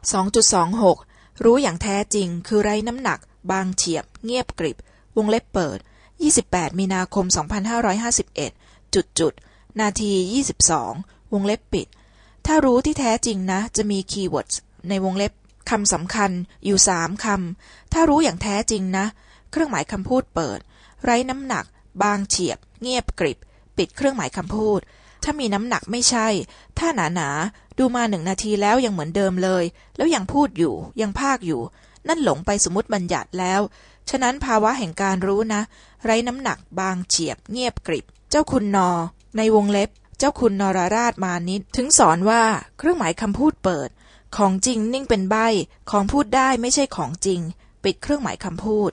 2.26 รู้อย่างแท้จริงคือไร้น้ำหนัก บางเฉียบ เงียบกริบ วงเล็บเปิด 28 มีนาคม 2551 จุดจุด นาที 22 วงเล็บปิด ถ้ารู้ที่แท้จริงนะ จะมีคีย์เวิร์ดในวงเล็บคำสำคัญอยู่สามคำ ถ้ารู้อย่างแท้จริงนะ เครื่องหมายคำพูดเปิด ไร้น้ำหนัก บางเฉียบ เงียบกริบ ปิดเครื่องหมายคำพูด ถ้ามีน้ำหนักไม่ใช่ ถ้าหนาหนาๆดูมาหนึ่งนาทีแล้วยังเหมือนเดิมเลย แล้วยังพูดอยู่ ยังภาคอยู่ นั่นหลงไปสมมติบัญญัติแล้ว ฉะนั้นภาวะแห่งการรู้นะ ไร้น้ำหนักบางเฉียบเงียบกริบ เจ้าคุณนอ ในวงเล็บ เจ้าคุณนรราชมานิดถึงสอนว่าเครื่องหมายคำพูดเปิด ของจริงนิ่งเป็นใบ ของพูดได้ไม่ใช่ของจริง ปิดเครื่องหมายคำพูด